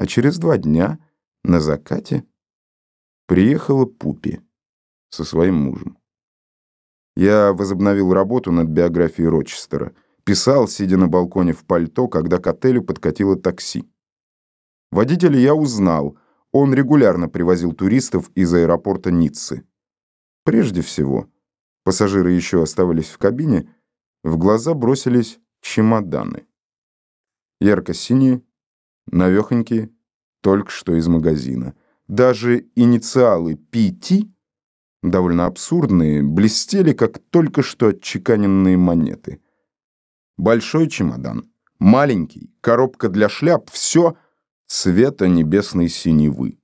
А через два дня, на закате, приехала Пупи со своим мужем. Я возобновил работу над биографией Рочестера. Писал, сидя на балконе в пальто, когда к отелю подкатило такси. Водителя я узнал. Он регулярно привозил туристов из аэропорта Ниццы. Прежде всего, пассажиры еще оставались в кабине, в глаза бросились чемоданы. Ярко-синие, навехонькие, только что из магазина. Даже инициалы PT, довольно абсурдные, блестели, как только что отчеканенные монеты. Большой чемодан, маленький, коробка для шляп, все цвета небесной синевы.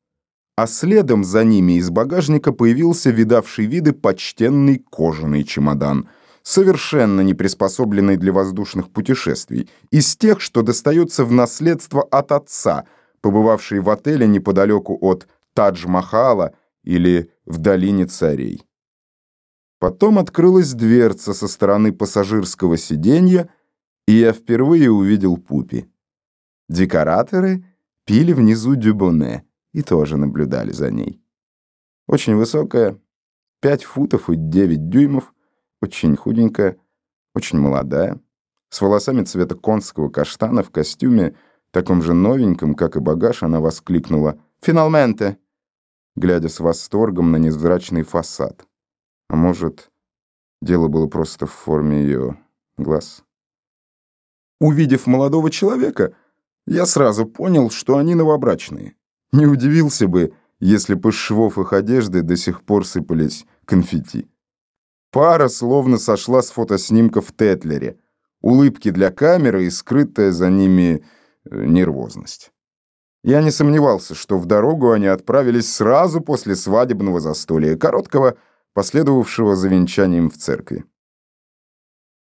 А следом за ними из багажника появился видавший виды почтенный кожаный чемодан — совершенно не приспособленный для воздушных путешествий, из тех, что достается в наследство от отца, побывавший в отеле неподалеку от Тадж-Махала или в долине царей. Потом открылась дверца со стороны пассажирского сиденья, и я впервые увидел Пупи. Декораторы пили внизу дюбоне и тоже наблюдали за ней. Очень высокая, 5 футов и 9 дюймов, очень худенькая, очень молодая, с волосами цвета конского каштана в костюме, таком же новеньком, как и багаж, она воскликнула «Финалменте!», глядя с восторгом на невзрачный фасад. А может, дело было просто в форме ее глаз? Увидев молодого человека, я сразу понял, что они новобрачные. Не удивился бы, если бы швов их одежды до сих пор сыпались конфетти. Пара словно сошла с фотоснимков в Тетлере. Улыбки для камеры и скрытая за ними э, нервозность. Я не сомневался, что в дорогу они отправились сразу после свадебного застолья, короткого, последовавшего за венчанием в церкви.